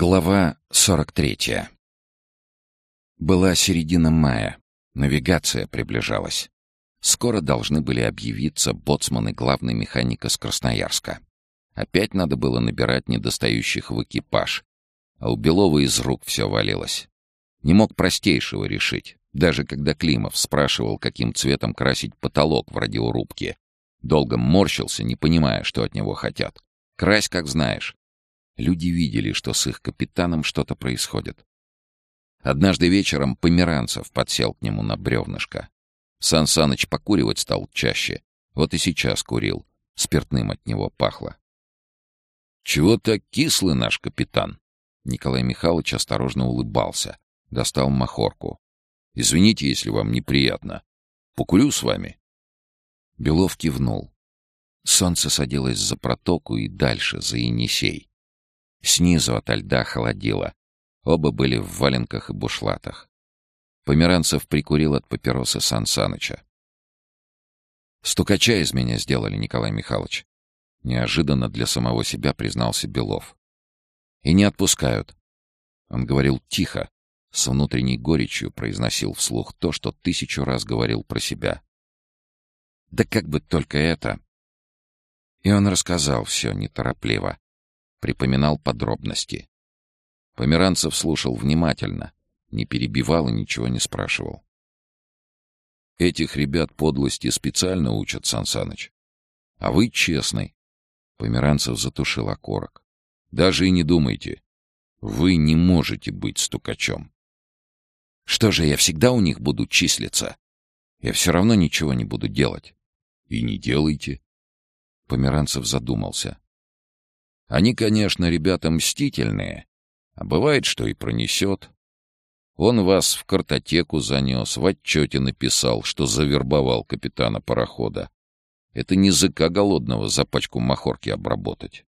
Глава 43 Была середина мая. Навигация приближалась. Скоро должны были объявиться боцман и главный механик из Красноярска. Опять надо было набирать недостающих в экипаж. А у Белова из рук все валилось. Не мог простейшего решить. Даже когда Климов спрашивал, каким цветом красить потолок в радиорубке. Долго морщился, не понимая, что от него хотят. Крась, как знаешь. Люди видели, что с их капитаном что-то происходит. Однажды вечером Померанцев подсел к нему на бревнышко. Сан Саныч покуривать стал чаще. Вот и сейчас курил. Спиртным от него пахло. «Чего так кислый наш капитан?» Николай Михайлович осторожно улыбался. Достал махорку. «Извините, если вам неприятно. Покурю с вами?» Белов кивнул. Солнце садилось за протоку и дальше, за Енисей. Снизу ото льда холодило. Оба были в валенках и бушлатах. Померанцев прикурил от папиросы Сан Саныча. «Стукача из меня сделали, Николай Михайлович». Неожиданно для самого себя признался Белов. «И не отпускают». Он говорил тихо, с внутренней горечью произносил вслух то, что тысячу раз говорил про себя. «Да как бы только это...» И он рассказал все неторопливо, припоминал подробности. Померанцев слушал внимательно, не перебивал и ничего не спрашивал. «Этих ребят подлости специально учат, Сансаныч. А вы честный». Померанцев затушил окорок. «Даже и не думайте. Вы не можете быть стукачом». «Что же, я всегда у них буду числиться? Я все равно ничего не буду делать». «И не делайте». Померанцев задумался. Они, конечно, ребята мстительные, а бывает, что и пронесет. Он вас в картотеку занес, в отчете написал, что завербовал капитана парохода. Это не языка голодного за пачку махорки обработать.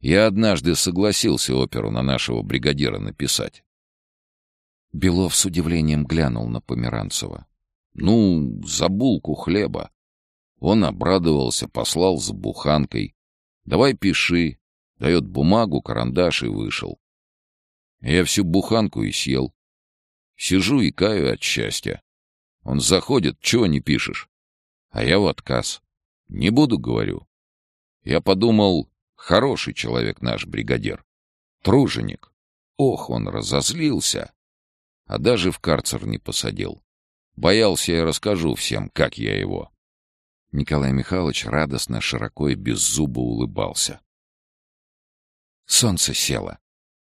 Я однажды согласился оперу на нашего бригадира написать. Белов с удивлением глянул на Померанцева. «Ну, за булку хлеба». Он обрадовался, послал за буханкой. «Давай пиши, Дает бумагу, карандаш и вышел. Я всю буханку и съел. Сижу и каю от счастья. Он заходит, чего не пишешь? А я в отказ. Не буду, говорю. Я подумал, хороший человек наш бригадир. Труженик. Ох, он разозлился. А даже в карцер не посадил. Боялся я расскажу всем, как я его. Николай Михайлович радостно, широко и беззубо улыбался. Солнце село.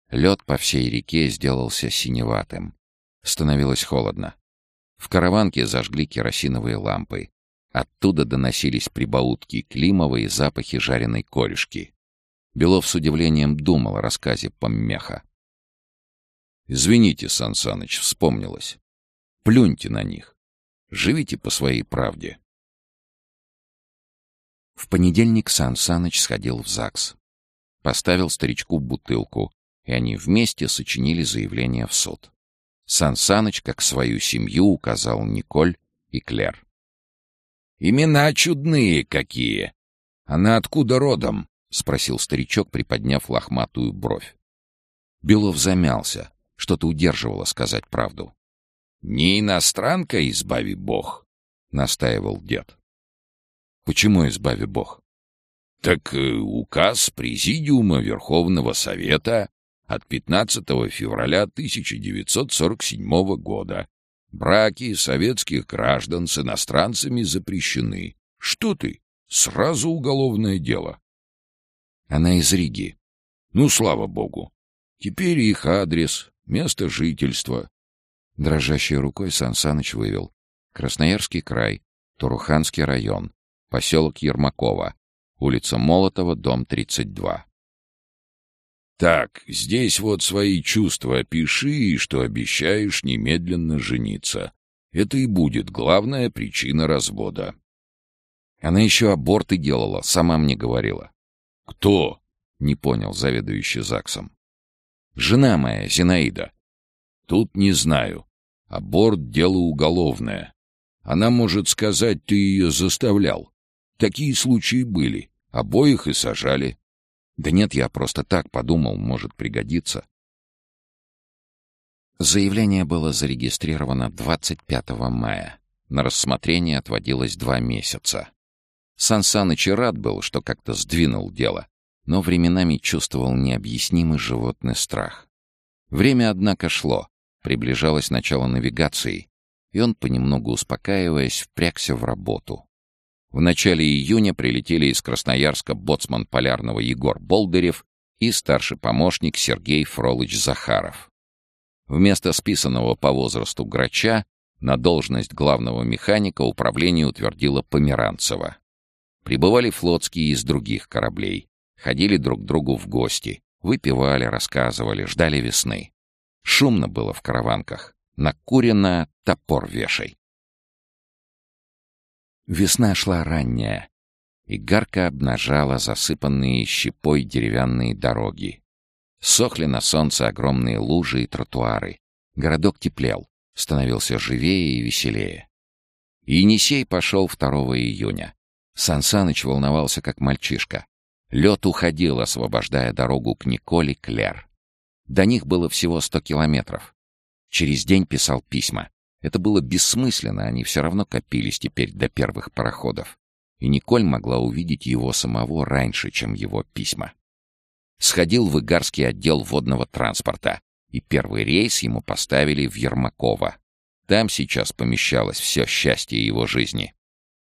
Лед по всей реке сделался синеватым. Становилось холодно. В караванке зажгли керосиновые лампы. Оттуда доносились прибаутки Климова и запахи жареной корешки. Белов с удивлением думал о рассказе Поммеха. «Извините, Сан вспомнилось. Плюньте на них. Живите по своей правде». В понедельник Сан Саныч сходил в ЗАГС. Поставил старичку бутылку, и они вместе сочинили заявление в суд. Сан Саныч, как свою семью, указал Николь и Клер. «Имена чудные какие! Она откуда родом?» — спросил старичок, приподняв лохматую бровь. Белов замялся, что-то удерживало сказать правду. «Не иностранка, избави бог!» — настаивал дед. «Почему избави бог?» Так э, указ Президиума Верховного Совета от 15 февраля 1947 года. Браки советских граждан с иностранцами запрещены. Что ты? Сразу уголовное дело. Она из Риги. Ну, слава богу. Теперь их адрес, место жительства. Дрожащей рукой Сан Саныч вывел. Красноярский край, Туруханский район, поселок Ермакова, Улица Молотова, дом 32. «Так, здесь вот свои чувства опиши, и что обещаешь немедленно жениться. Это и будет главная причина развода». Она еще аборты делала, сама мне говорила. «Кто?» — не понял заведующий ЗАГСом. «Жена моя, Зинаида». «Тут не знаю. Аборт — дело уголовное. Она может сказать, ты ее заставлял. Такие случаи были. Обоих и сажали. Да нет, я просто так подумал, может пригодиться. Заявление было зарегистрировано 25 мая. На рассмотрение отводилось два месяца. Сан Саныч рад был, что как-то сдвинул дело, но временами чувствовал необъяснимый животный страх. Время, однако, шло. Приближалось начало навигации, и он, понемногу успокаиваясь, впрягся в работу. В начале июня прилетели из Красноярска боцман полярного Егор Болдырев и старший помощник Сергей Фролыч-Захаров. Вместо списанного по возрасту грача на должность главного механика управление утвердило Померанцева. Прибывали флотские из других кораблей, ходили друг к другу в гости, выпивали, рассказывали, ждали весны. Шумно было в караванках. Накурено топор вешай. Весна шла ранняя, и гарка обнажала засыпанные щепой деревянные дороги. Сохли на солнце огромные лужи и тротуары. Городок теплел, становился живее и веселее. Енисей пошел 2 июня. Сансаныч волновался, как мальчишка. Лед уходил, освобождая дорогу к Николе Клер. До них было всего сто километров. Через день писал письма. Это было бессмысленно, они все равно копились теперь до первых пароходов. И Николь могла увидеть его самого раньше, чем его письма. Сходил в Игарский отдел водного транспорта, и первый рейс ему поставили в Ермакова. Там сейчас помещалось все счастье его жизни.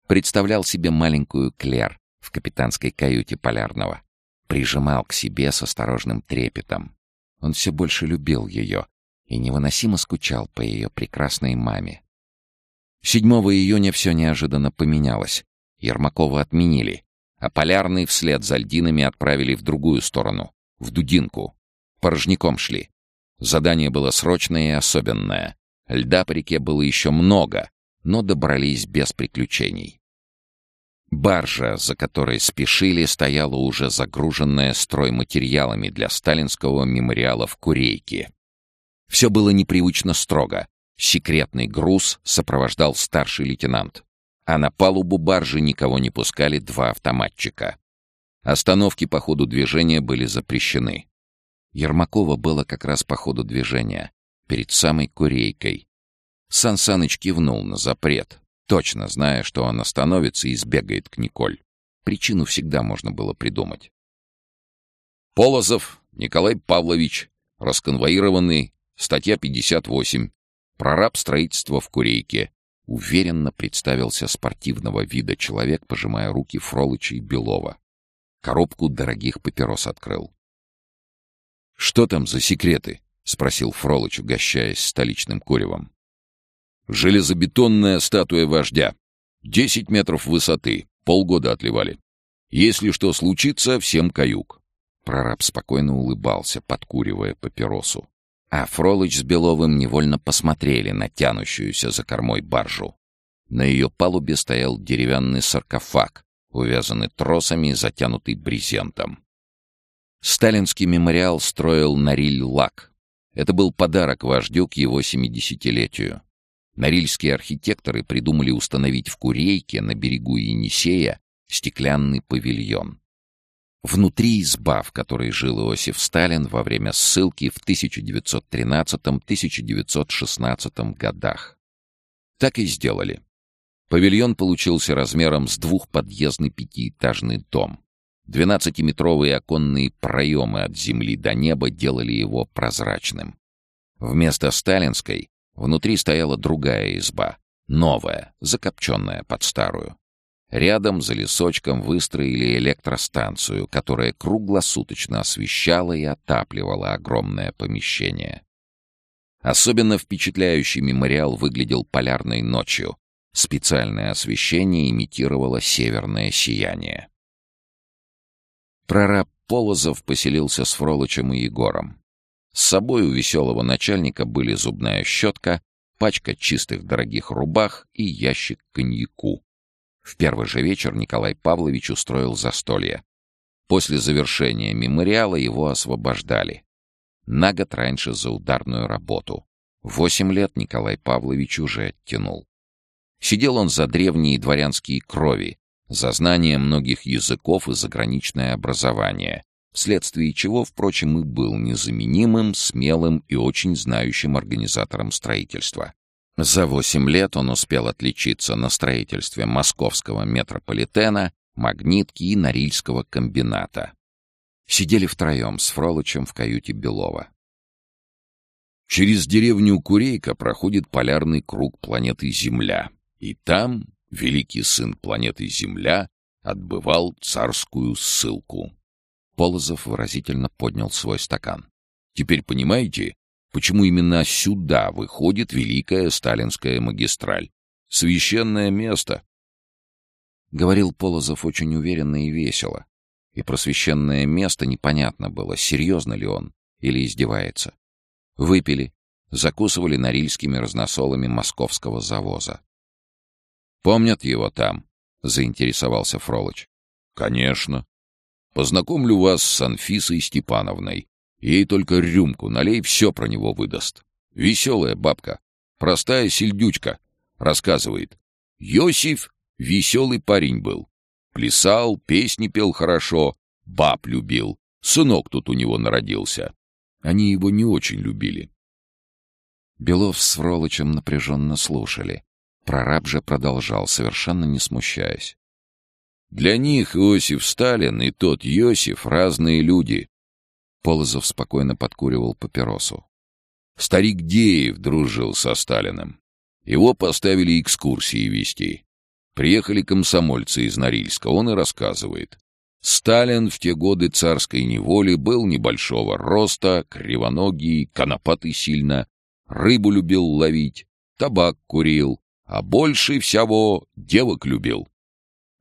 Представлял себе маленькую Клер в капитанской каюте полярного. Прижимал к себе с осторожным трепетом. Он все больше любил ее, и невыносимо скучал по ее прекрасной маме. 7 июня все неожиданно поменялось. Ермакова отменили, а Полярный вслед за льдинами отправили в другую сторону, в Дудинку. Порожняком шли. Задание было срочное и особенное. Льда по реке было еще много, но добрались без приключений. Баржа, за которой спешили, стояла уже загруженная стройматериалами для сталинского мемориала в Курейке. Все было непривычно строго. Секретный груз сопровождал старший лейтенант. А на палубу баржи никого не пускали два автоматчика. Остановки по ходу движения были запрещены. Ермакова было как раз по ходу движения, перед самой Курейкой. Сан Саныч кивнул на запрет, точно зная, что он остановится и сбегает к Николь. Причину всегда можно было придумать. Полозов Николай Павлович, расконвоированный Статья 58. Прораб строительства в Курейке. Уверенно представился спортивного вида человек, пожимая руки Фролыча и Белова. Коробку дорогих папирос открыл. «Что там за секреты?» — спросил Фролыч, угощаясь столичным куревом. «Железобетонная статуя вождя. Десять метров высоты. Полгода отливали. Если что случится, всем каюк». Прораб спокойно улыбался, подкуривая папиросу а Фролыч с Беловым невольно посмотрели на тянущуюся за кормой баржу. На ее палубе стоял деревянный саркофаг, увязанный тросами и затянутый брезентом. Сталинский мемориал строил Нориль-Лак. Это был подарок вождю к его семидесятилетию. Норильские архитекторы придумали установить в Курейке на берегу Енисея стеклянный павильон. Внутри изба, в которой жил Иосиф Сталин во время ссылки в 1913-1916 годах. Так и сделали. Павильон получился размером с двухподъездный пятиэтажный дом. Двенадцатиметровые оконные проемы от земли до неба делали его прозрачным. Вместо сталинской внутри стояла другая изба, новая, закопченная под старую. Рядом за лесочком выстроили электростанцию, которая круглосуточно освещала и отапливала огромное помещение. Особенно впечатляющий мемориал выглядел полярной ночью. Специальное освещение имитировало северное сияние. Прораб Полозов поселился с Фролычем и Егором. С собой у веселого начальника были зубная щетка, пачка чистых дорогих рубах и ящик коньяку. В первый же вечер Николай Павлович устроил застолье. После завершения мемориала его освобождали. На год раньше за ударную работу. Восемь лет Николай Павлович уже оттянул. Сидел он за древние дворянские крови, за знание многих языков и заграничное образование, вследствие чего, впрочем, и был незаменимым, смелым и очень знающим организатором строительства. За восемь лет он успел отличиться на строительстве московского метрополитена, магнитки и Норильского комбината. Сидели втроем с Фролычем в каюте Белова. Через деревню Курейка проходит полярный круг планеты Земля, и там великий сын планеты Земля отбывал царскую ссылку. Полозов выразительно поднял свой стакан. Теперь понимаете, почему именно сюда выходит великая сталинская магистраль? Священное место. Говорил Полозов очень уверенно и весело. И про священное место непонятно было, серьезно ли он или издевается. Выпили, закусывали норильскими разносолами московского завоза. «Помнят его там?» — заинтересовался Фролыч. «Конечно. Познакомлю вас с Анфисой Степановной. Ей только рюмку налей, все про него выдаст. Веселая бабка, простая сельдючка, рассказывает. Йосиф веселый парень был. Плясал, песни пел хорошо, баб любил. Сынок тут у него народился. Они его не очень любили. Белов с Фролычем напряженно слушали. Прораб же продолжал, совершенно не смущаясь. Для них Иосиф Сталин и тот Йосиф — разные люди. Полозов спокойно подкуривал папиросу. Старик Деев дружил со Сталиным. Его поставили экскурсии вести. Приехали комсомольцы из Норильска, он и рассказывает. Сталин в те годы царской неволи был небольшого роста, кривоногий, конопатый сильно, рыбу любил ловить, табак курил, а больше всего девок любил.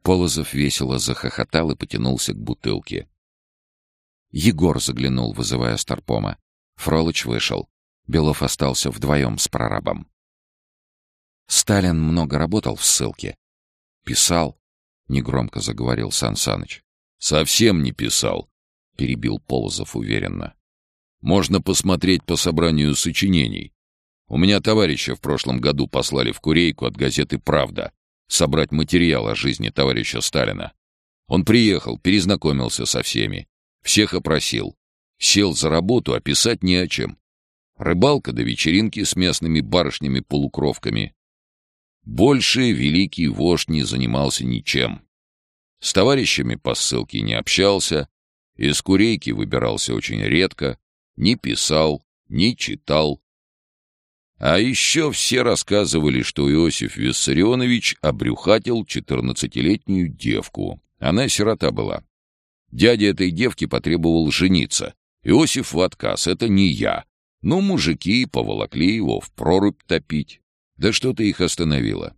Полозов весело захохотал и потянулся к бутылке. Егор заглянул, вызывая Старпома. Фролыч вышел. Белов остался вдвоем с прорабом. Сталин много работал в ссылке. Писал, — негромко заговорил Сан Саныч. «Совсем не писал», — перебил Полозов уверенно. «Можно посмотреть по собранию сочинений. У меня товарища в прошлом году послали в Курейку от газеты «Правда» собрать материал о жизни товарища Сталина. Он приехал, перезнакомился со всеми, всех опросил. Сел за работу, а писать не о чем. Рыбалка до вечеринки с местными барышнями-полукровками. Больше великий вождь не занимался ничем. С товарищами по ссылке не общался, из курейки выбирался очень редко, не писал, не читал. А еще все рассказывали, что Иосиф Виссарионович обрюхатил четырнадцатилетнюю девку. Она сирота была. Дядя этой девки потребовал жениться. Иосиф в отказ, это не я. Но мужики поволокли его в прорубь топить. Да что-то их остановило.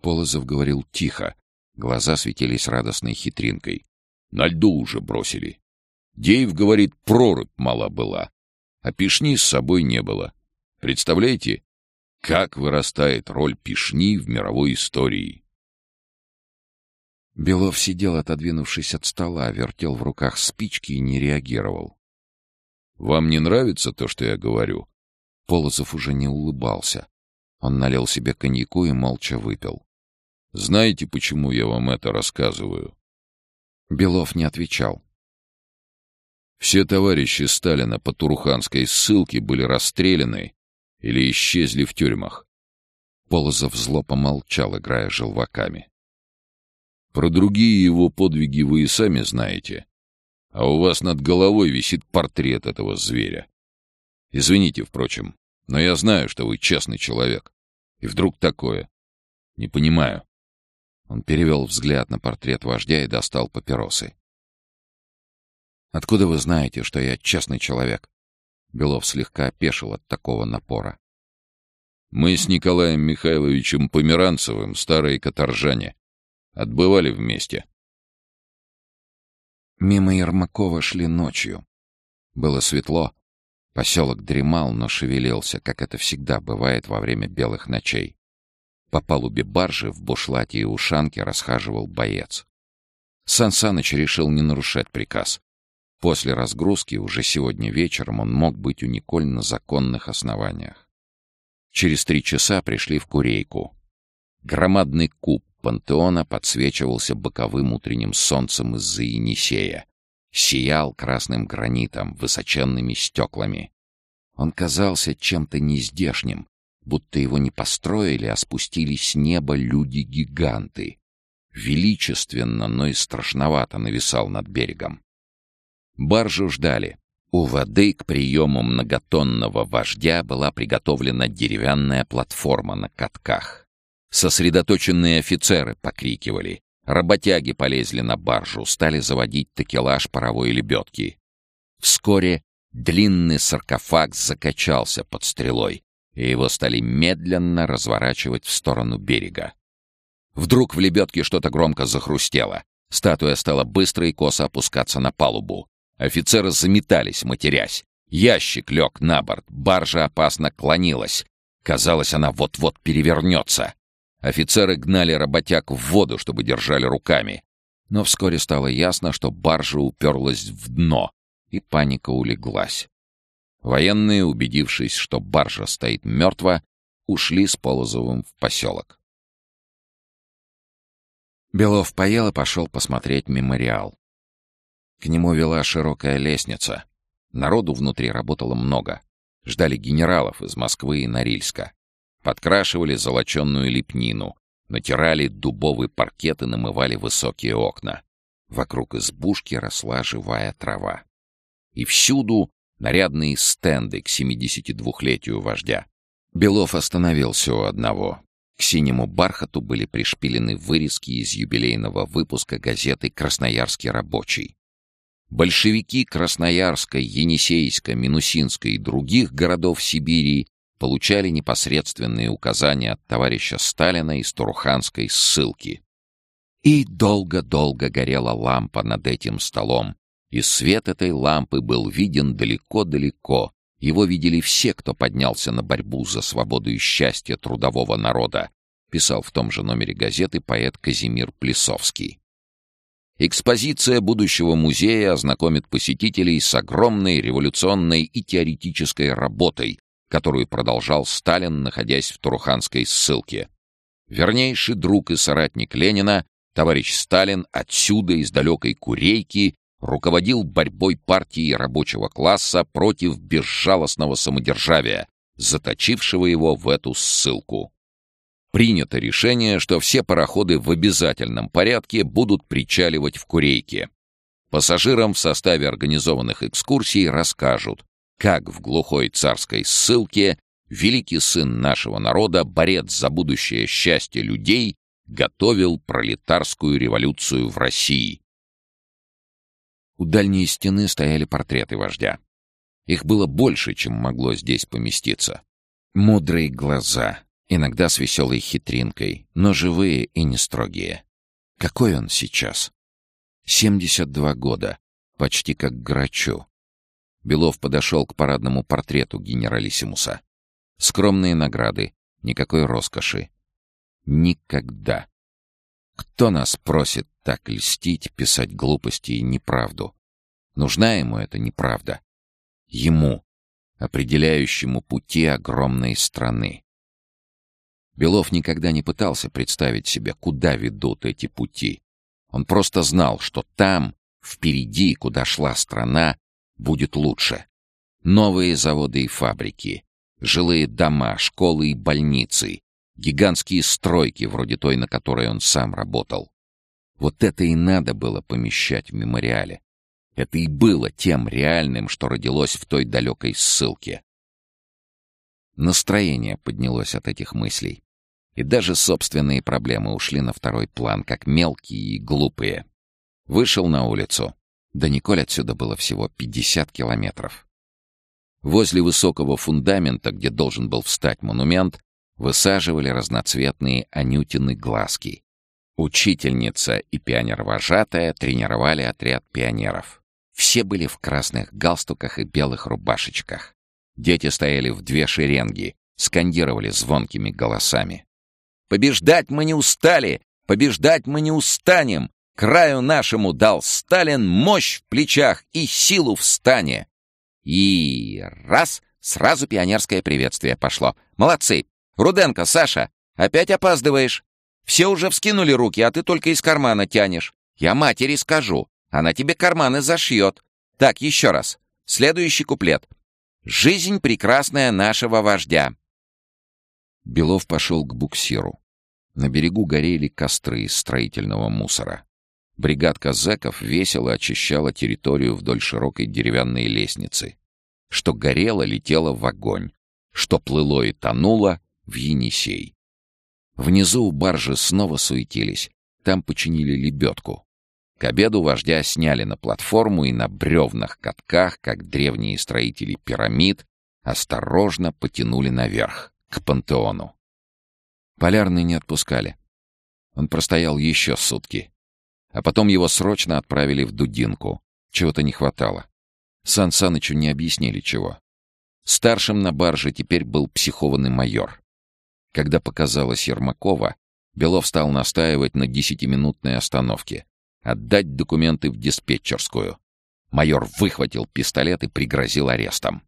Полозов говорил тихо, Глаза светились радостной хитринкой. На льду уже бросили. Деев, говорит, прорубь мала была, а пишни с собой не было. Представляете, как вырастает роль пишни в мировой истории? Белов сидел, отодвинувшись от стола, вертел в руках спички и не реагировал. «Вам не нравится то, что я говорю?» Полозов уже не улыбался. Он налил себе коньяку и молча выпил. Знаете, почему я вам это рассказываю?» Белов не отвечал. Все товарищи Сталина по Туруханской ссылке были расстреляны или исчезли в тюрьмах. Полозов зло помолчал, играя желваками. Про другие его подвиги вы и сами знаете. А у вас над головой висит портрет этого зверя. Извините, впрочем, но я знаю, что вы честный человек. И вдруг такое. Не понимаю. Он перевел взгляд на портрет вождя и достал папиросы. «Откуда вы знаете, что я честный человек?» Белов слегка опешил от такого напора. «Мы с Николаем Михайловичем Померанцевым, старые каторжане, отбывали вместе». Мимо Ермакова шли ночью. Было светло. Поселок дремал, но шевелился, как это всегда бывает во время белых ночей. По палубе баржи в бушлате и ушанке расхаживал боец. Сан Саныч решил не нарушать приказ. После разгрузки уже сегодня вечером он мог быть у Николь на законных основаниях. Через три часа пришли в Курейку. Громадный куб пантеона подсвечивался боковым утренним солнцем из-за Енисея. сиял красным гранитом, высоченными стеклами. Он казался чем-то нездешним, будто его не построили, а спустились с неба люди-гиганты. Величественно, но и страшновато нависал над берегом. Баржу ждали. У воды к приему многотонного вождя была приготовлена деревянная платформа на катках. Сосредоточенные офицеры покрикивали. Работяги полезли на баржу, стали заводить такелаж паровой лебедки. Вскоре длинный саркофаг закачался под стрелой, и его стали медленно разворачивать в сторону берега. Вдруг в лебедке что-то громко захрустело. Статуя стала быстро и косо опускаться на палубу. Офицеры заметались, матерясь. Ящик лег на борт, баржа опасно клонилась. Казалось, она вот-вот перевернется. Офицеры гнали работяг в воду, чтобы держали руками. Но вскоре стало ясно, что баржа уперлась в дно, и паника улеглась. Военные, убедившись, что баржа стоит мертво, ушли с Полозовым в поселок. Белов поел и пошел посмотреть мемориал. К нему вела широкая лестница. Народу внутри работало много. Ждали генералов из Москвы и Норильска. Подкрашивали золоченную лепнину, натирали дубовый паркет и намывали высокие окна. Вокруг избушки росла живая трава. И всюду нарядные стенды к 72-летию вождя. Белов остановился у одного. К синему бархату были пришпилены вырезки из юбилейного выпуска газеты «Красноярский рабочий». Большевики Красноярской, Енисейской, Минусинской и других городов Сибири получали непосредственные указания от товарища Сталина из Туруханской ссылки. И долго-долго горела лампа над этим столом, и свет этой лампы был виден далеко-далеко. Его видели все, кто поднялся на борьбу за свободу и счастье трудового народа, писал в том же номере газеты поэт Казимир Плесовский. Экспозиция будущего музея ознакомит посетителей с огромной революционной и теоретической работой, которую продолжал Сталин, находясь в Туруханской ссылке. Вернейший друг и соратник Ленина, товарищ Сталин, отсюда, из далекой Курейки, руководил борьбой партии рабочего класса против безжалостного самодержавия, заточившего его в эту ссылку принято решение, что все пароходы в обязательном порядке будут причаливать в Курейке. Пассажирам в составе организованных экскурсий расскажут, как в глухой царской ссылке великий сын нашего народа, борец за будущее счастье людей, готовил пролетарскую революцию в России. У дальней стены стояли портреты вождя. Их было больше, чем могло здесь поместиться. Мудрые глаза, Иногда с веселой хитринкой, но живые и не строгие. Какой он сейчас? 72 года, почти как грачу. Белов подошел к парадному портрету генералиссимуса. Скромные награды, никакой роскоши. Никогда. Кто нас просит так льстить, писать глупости и неправду? Нужна ему эта неправда. Ему, определяющему пути огромной страны. Белов никогда не пытался представить себе, куда ведут эти пути. Он просто знал, что там, впереди, куда шла страна, будет лучше. Новые заводы и фабрики, жилые дома, школы и больницы, гигантские стройки, вроде той, на которой он сам работал. Вот это и надо было помещать в мемориале. Это и было тем реальным, что родилось в той далекой ссылке. Настроение поднялось от этих мыслей. И даже собственные проблемы ушли на второй план, как мелкие и глупые. Вышел на улицу. До Николь отсюда было всего 50 километров. Возле высокого фундамента, где должен был встать монумент, высаживали разноцветные анютины глазки. Учительница и пионер-вожатая тренировали отряд пионеров. Все были в красных галстуках и белых рубашечках. Дети стояли в две шеренги, скандировали звонкими голосами. «Побеждать мы не устали! Побеждать мы не устанем! Краю нашему дал Сталин мощь в плечах и силу в стане!» И раз — сразу пионерское приветствие пошло. «Молодцы! Руденко, Саша, опять опаздываешь? Все уже вскинули руки, а ты только из кармана тянешь. Я матери скажу. Она тебе карманы зашьет. Так, еще раз. Следующий куплет. «Жизнь прекрасная нашего вождя». Белов пошел к буксиру. На берегу горели костры из строительного мусора. Бригадка зэков весело очищала территорию вдоль широкой деревянной лестницы. Что горело, летело в огонь. Что плыло и тонуло — в Енисей. Внизу у баржи снова суетились. Там починили лебедку. К обеду вождя сняли на платформу и на бревнах-катках, как древние строители пирамид, осторожно потянули наверх, к пантеону. Полярный не отпускали. Он простоял еще сутки. А потом его срочно отправили в Дудинку. Чего-то не хватало. Сан Санычу не объяснили чего. Старшим на барже теперь был психованный майор. Когда показалась Ермакова, Белов стал настаивать на десятиминутной остановке. Отдать документы в диспетчерскую. Майор выхватил пистолет и пригрозил арестом.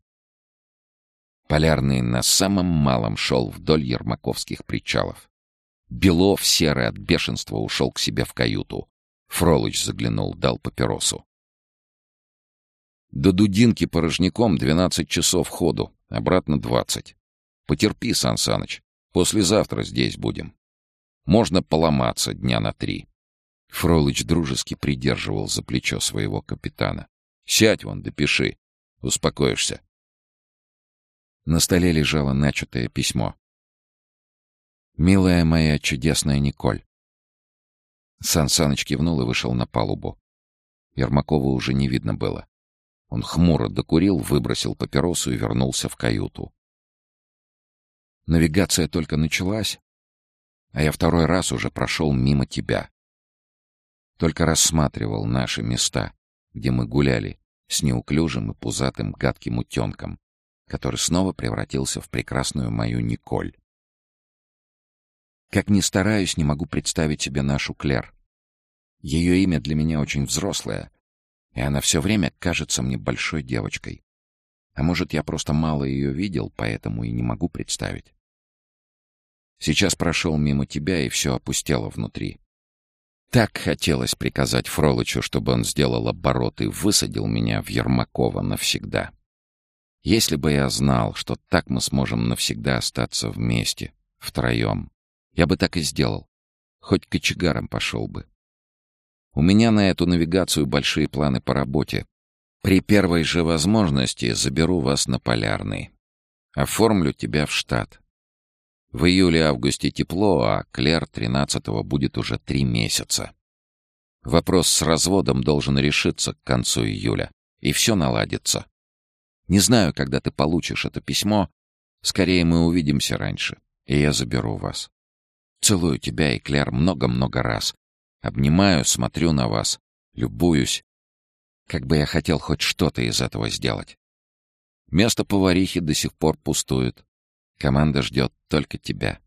Полярный на самом малом шел вдоль ермаковских причалов. Белов, серый от бешенства, ушел к себе в каюту. Фролыч заглянул, дал папиросу. До Дудинки порожняком двенадцать часов ходу, обратно двадцать. Потерпи, Сан послезавтра здесь будем. Можно поломаться дня на три. Фролыч дружески придерживал за плечо своего капитана. «Сядь вон, допиши. Успокоишься». На столе лежало начатое письмо. «Милая моя чудесная Николь». Сан Саныч кивнул и вышел на палубу. Ермакова уже не видно было. Он хмуро докурил, выбросил папиросу и вернулся в каюту. Навигация только началась, а я второй раз уже прошел мимо тебя. Только рассматривал наши места, где мы гуляли с неуклюжим и пузатым гадким утенком, который снова превратился в прекрасную мою Николь. Как ни стараюсь, не могу представить себе нашу Клер. Ее имя для меня очень взрослое, и она все время кажется мне большой девочкой. А может, я просто мало ее видел, поэтому и не могу представить. Сейчас прошел мимо тебя, и все опустело внутри. Так хотелось приказать Фролычу, чтобы он сделал оборот и высадил меня в Ермакова навсегда. Если бы я знал, что так мы сможем навсегда остаться вместе, втроем, я бы так и сделал. Хоть кочегаром пошел бы. У меня на эту навигацию большие планы по работе. При первой же возможности заберу вас на Полярный. Оформлю тебя в штат. В июле-августе тепло, а Клер 13-го будет уже три месяца. Вопрос с разводом должен решиться к концу июля, и все наладится. Не знаю, когда ты получишь это письмо. Скорее мы увидимся раньше, и я заберу вас. Целую тебя и Клер много-много раз. Обнимаю, смотрю на вас, любуюсь. Как бы я хотел хоть что-то из этого сделать. Место поварихи до сих пор пустует. Команда ждет только тебя.